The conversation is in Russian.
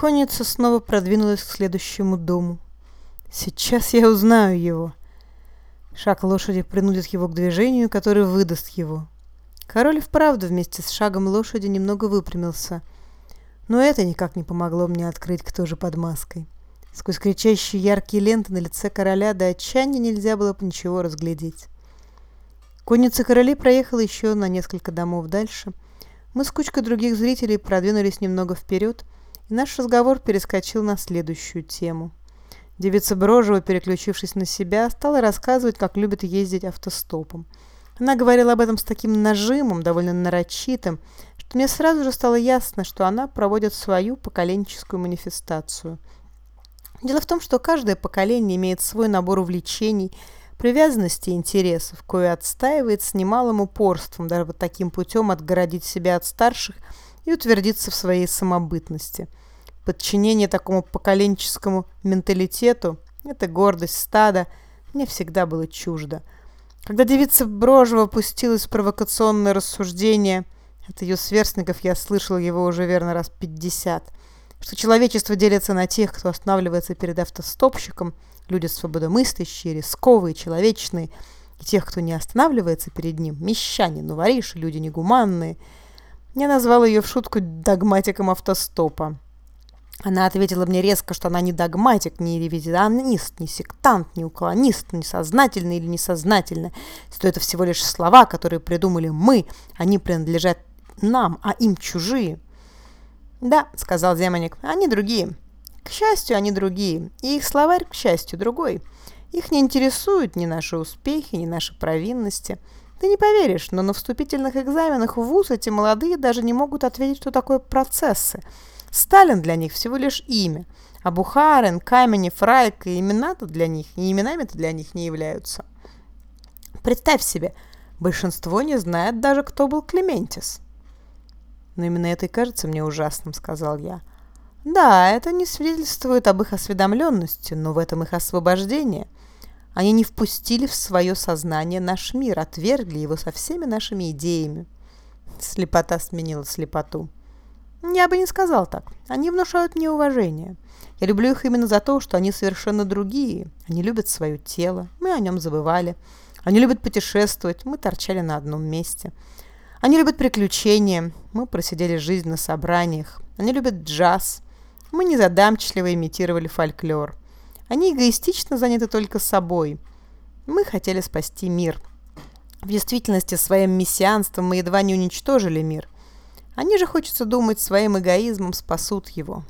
Конница снова продвинулась к следующему дому. Сейчас я узнаю его. Шаг лошади принудит его к движению, которое выдаст его. Король вправду вместе с шагом лошади немного выпрямился. Но это никак не помогло мне открыть, кто же под маской. Сквозь кричащие яркие ленты на лице короля до отчаяния нельзя было ничего разглядеть. Конница королей проехала еще на несколько домов дальше. Мы с кучкой других зрителей продвинулись немного вперед, и наш разговор перескочил на следующую тему. Девица Брожева, переключившись на себя, стала рассказывать, как любит ездить автостопом. Она говорила об этом с таким нажимом, довольно нарочитым, что мне сразу же стало ясно, что она проводит свою поколенческую манифестацию. Дело в том, что каждое поколение имеет свой набор увлечений – привязанности и интересов, кое отстаивает с немалым упорством, даже вот таким путем отгородить себя от старших и утвердиться в своей самобытности. Подчинение такому поколенческому менталитету – это гордость стада – мне всегда было чуждо. Когда девица Брожева пустилась в провокационное рассуждение, от ее сверстников я слышал его уже верно раз пятьдесят, что человечество делится на тех, кто останавливается перед автостопщиком – люди свободомыслящие, рисковые, человечные, и тех, кто не останавливается перед ним, мещане, ну вориши, люди негуманные. Я назвал ее в шутку догматиком автостопа. Она ответила мне резко, что она не догматик, не ревизионист, не сектант, не уклонист, не сознательно или несознательно, что это всего лишь слова, которые придумали мы, они принадлежат нам, а им чужие. «Да», — сказал Земаник, — «они другие. К счастью, они другие, и их словарь, к счастью, другой. Их не интересуют ни наши успехи, ни наши провинности. Ты не поверишь, но на вступительных экзаменах в ВУЗ эти молодые даже не могут ответить, что такое процессы. Сталин для них всего лишь имя. А Бухарин, Каменев, Райка имена-то для них, и именами-то для них не являются. Представь себе, большинство не знает даже, кто был Клементис. Но именно это и кажется мне ужасным, сказал я. Да, это не свидетельствует об их осведомленности, но в этом их освобождение. Они не впустили в свое сознание наш мир, отвергли его со всеми нашими идеями. Слепота сменила слепоту. Я бы не сказал так. Они внушают мне уважение. Я люблю их именно за то, что они совершенно другие. Они любят свое тело. Мы о нем забывали. Они любят путешествовать. Мы торчали на одном месте. Они любят приключения. Мы просидели жизнь на собраниях. Они любят джаз. Мы незадамчиво имитировали фольклор. Они эгоистично заняты только собой. Мы хотели спасти мир. В действительности, своим мессианством мы едва не уничтожили мир. Они же, хочется думать, своим эгоизмом спасут его.